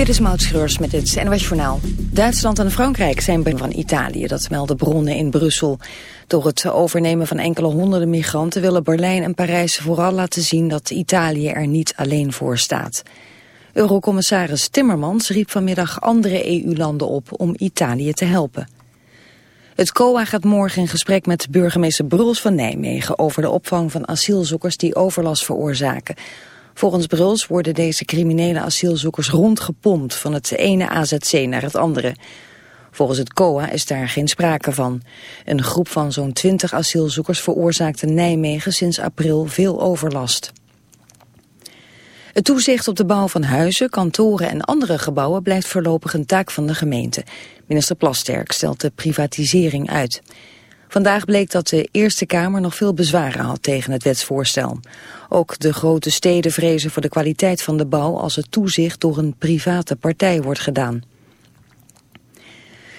Dit is Maud Schreurs met het NOS Journaal. Duitsland en Frankrijk zijn van Italië, dat melden bronnen in Brussel. Door het overnemen van enkele honderden migranten willen Berlijn en Parijs vooral laten zien dat Italië er niet alleen voor staat. Eurocommissaris Timmermans riep vanmiddag andere EU-landen op om Italië te helpen. Het COA gaat morgen in gesprek met burgemeester Bruls van Nijmegen over de opvang van asielzoekers die overlast veroorzaken. Volgens Bruls worden deze criminele asielzoekers rondgepompt van het ene AZC naar het andere. Volgens het COA is daar geen sprake van. Een groep van zo'n 20 asielzoekers veroorzaakte Nijmegen sinds april veel overlast. Het toezicht op de bouw van huizen, kantoren en andere gebouwen blijft voorlopig een taak van de gemeente. Minister Plasterk stelt de privatisering uit. Vandaag bleek dat de Eerste Kamer nog veel bezwaren had tegen het wetsvoorstel. Ook de grote steden vrezen voor de kwaliteit van de bouw als het toezicht door een private partij wordt gedaan.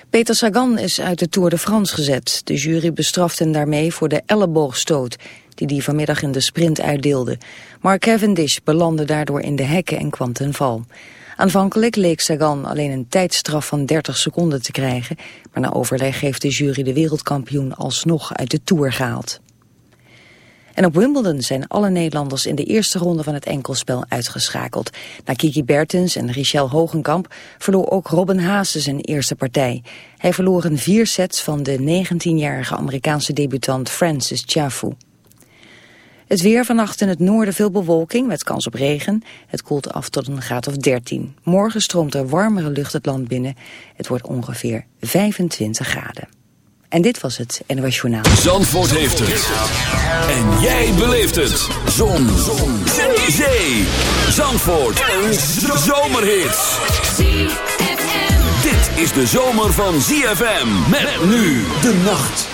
Peter Sagan is uit de Tour de France gezet. De jury bestraft hem daarmee voor de elleboogstoot die hij vanmiddag in de sprint uitdeelde. Mark Cavendish belandde daardoor in de hekken en kwam ten val. Aanvankelijk leek Sagan alleen een tijdstraf van 30 seconden te krijgen, maar na overleg heeft de jury de wereldkampioen alsnog uit de Tour gehaald. En op Wimbledon zijn alle Nederlanders in de eerste ronde van het enkelspel uitgeschakeld. Na Kiki Bertens en Richel Hogenkamp verloor ook Robin Haase zijn eerste partij. Hij verloor in vier sets van de 19-jarige Amerikaanse debutant Francis Tiafoe. Het weer vannacht in het noorden veel bewolking met kans op regen. Het koelt af tot een graad of 13. Morgen stroomt er warmere lucht het land binnen. Het wordt ongeveer 25 graden. En dit was het NOS Journaal. Zandvoort heeft het. En jij beleeft het. Zon. Zon. Zee. Zandvoort. Een zomerhit. Dit is de zomer van ZFM. Met nu de nacht.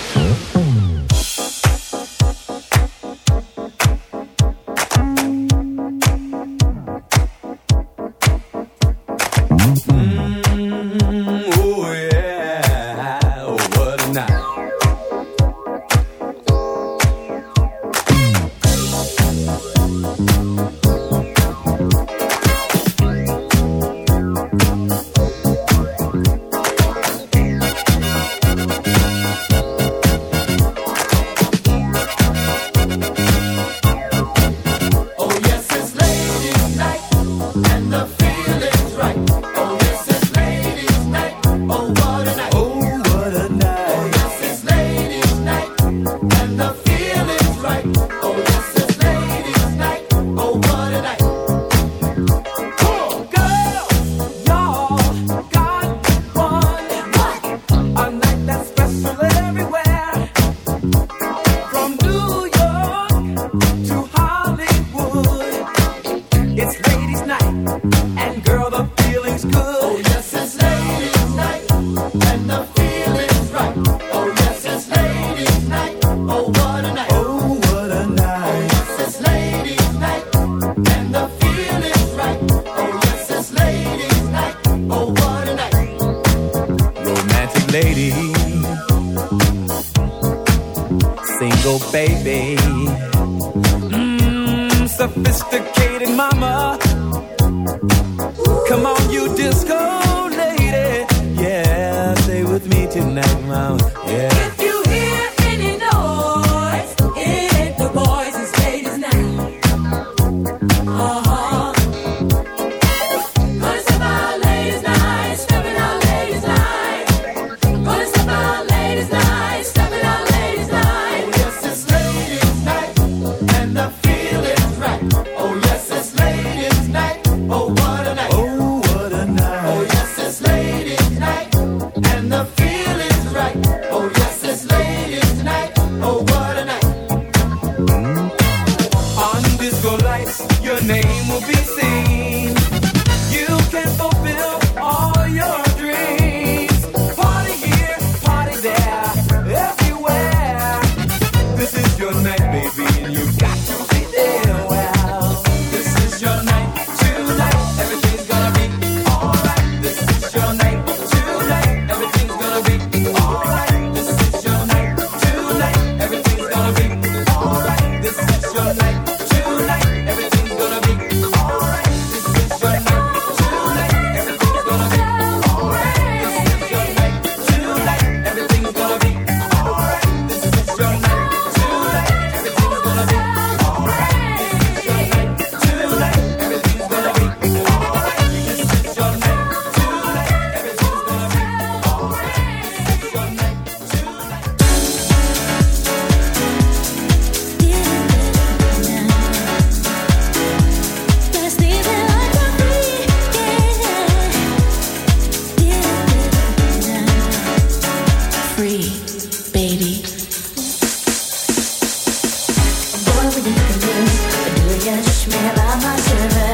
Yes, do you just me by myself?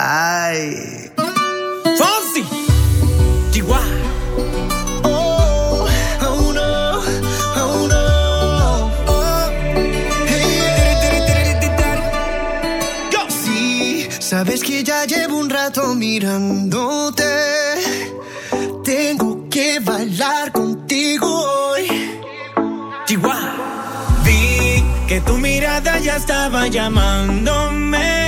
Ay. Fonsi. Oh, oh no, oh no. Oh, hey. Go. Sí, sabes que ya llevo un rato mirándote. Tengo que bailar contigo hoy. Chihuahua. Vi que tu mirada ya estaba llamándome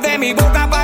de mi boca para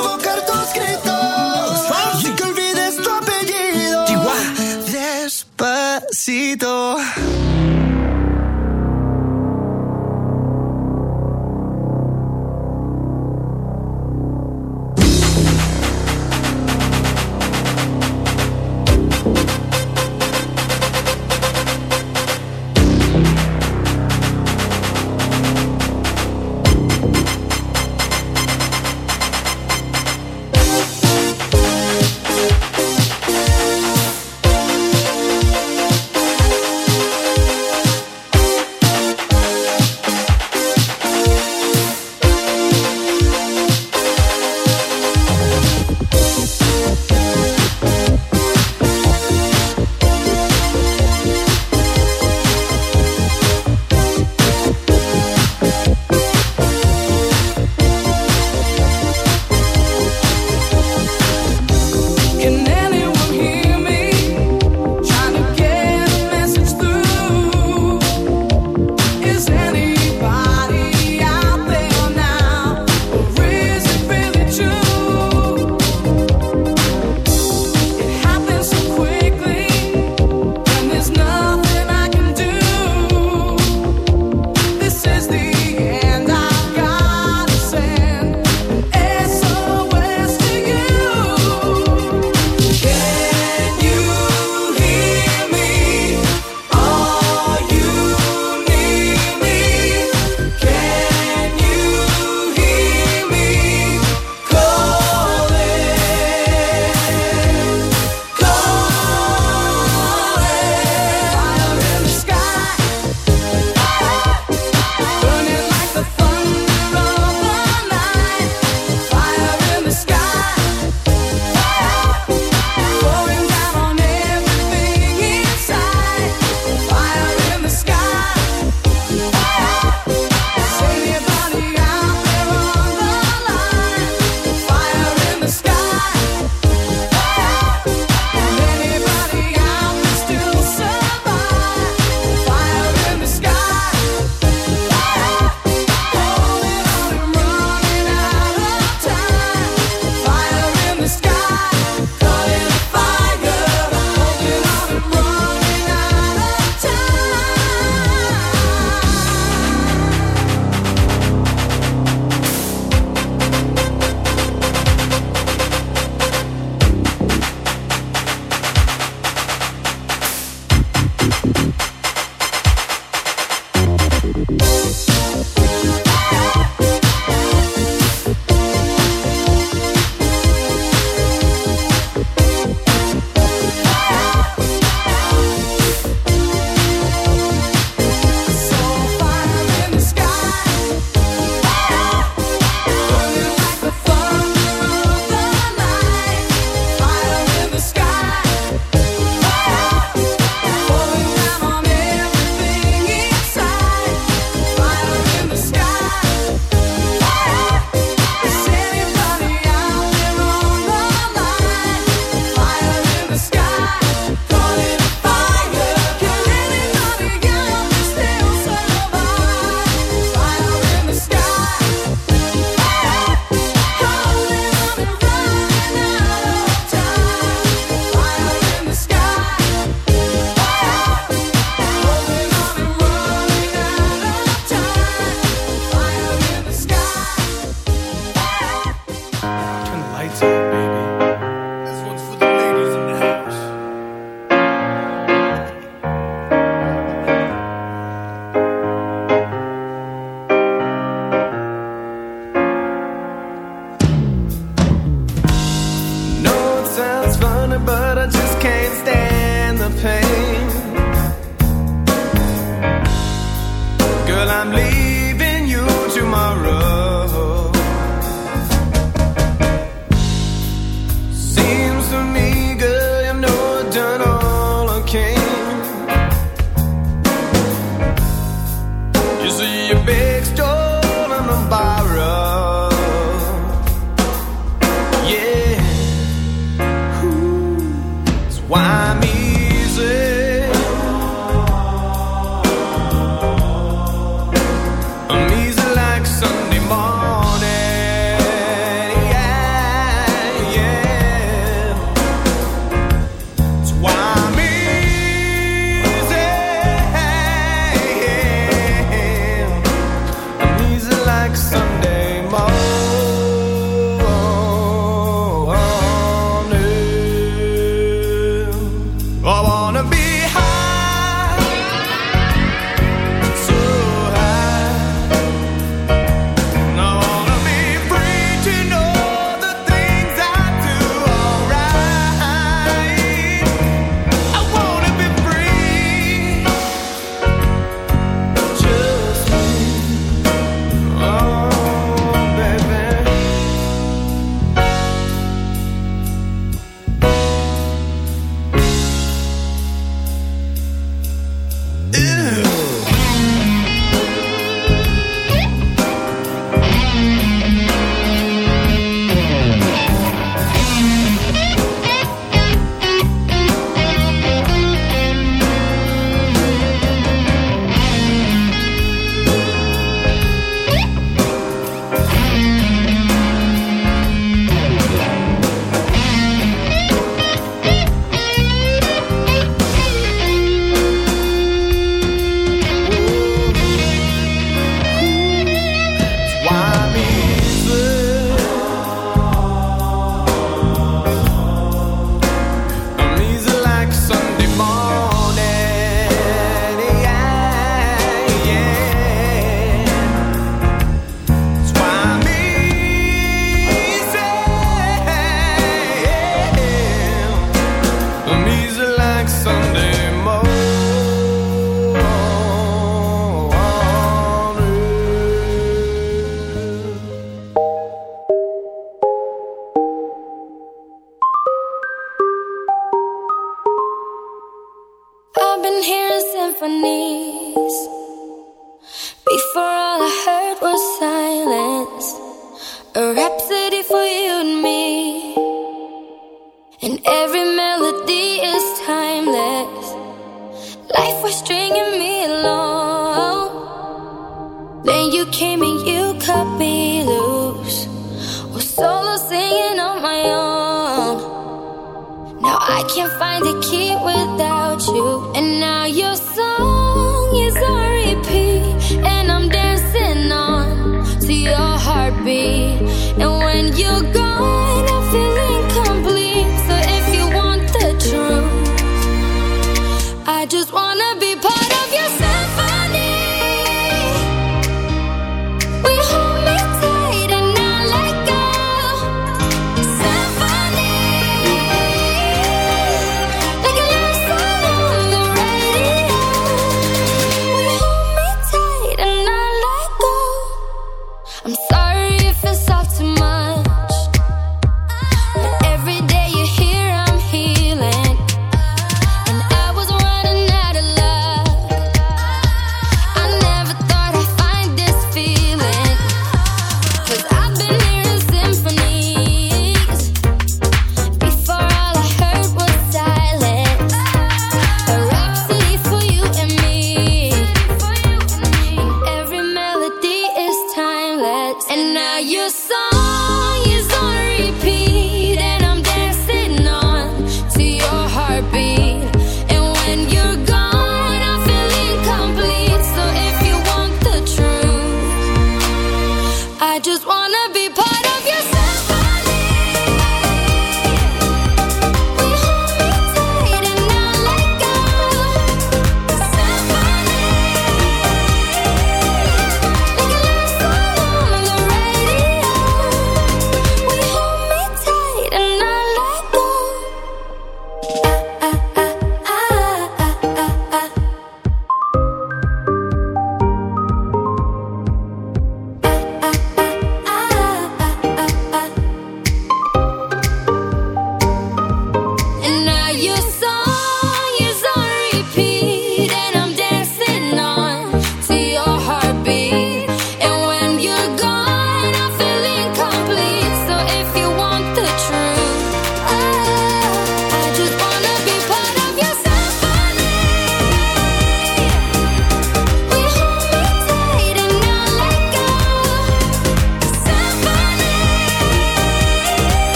Oh.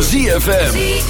ZFM.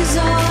is on.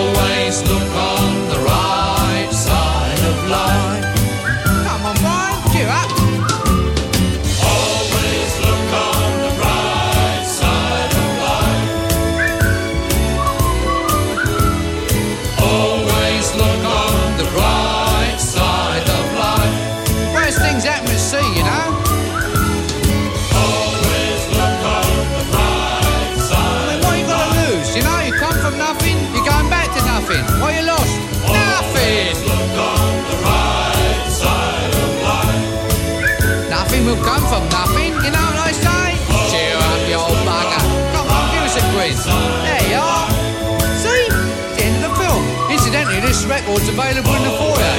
available in the foyer.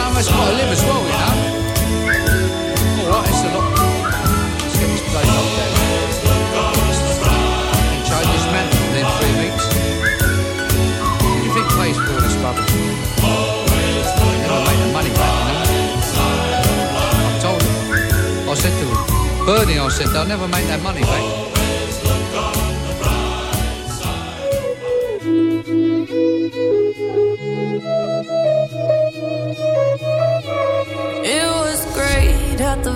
Of us got to live as well, you know. All right, it's a lot. Let's get this place up there. And change this mantle within three weeks. What do you think pays for this rubbish? Never make the money back, you know. I told him. I said to him, Bernie, I said, they'll never make that money back.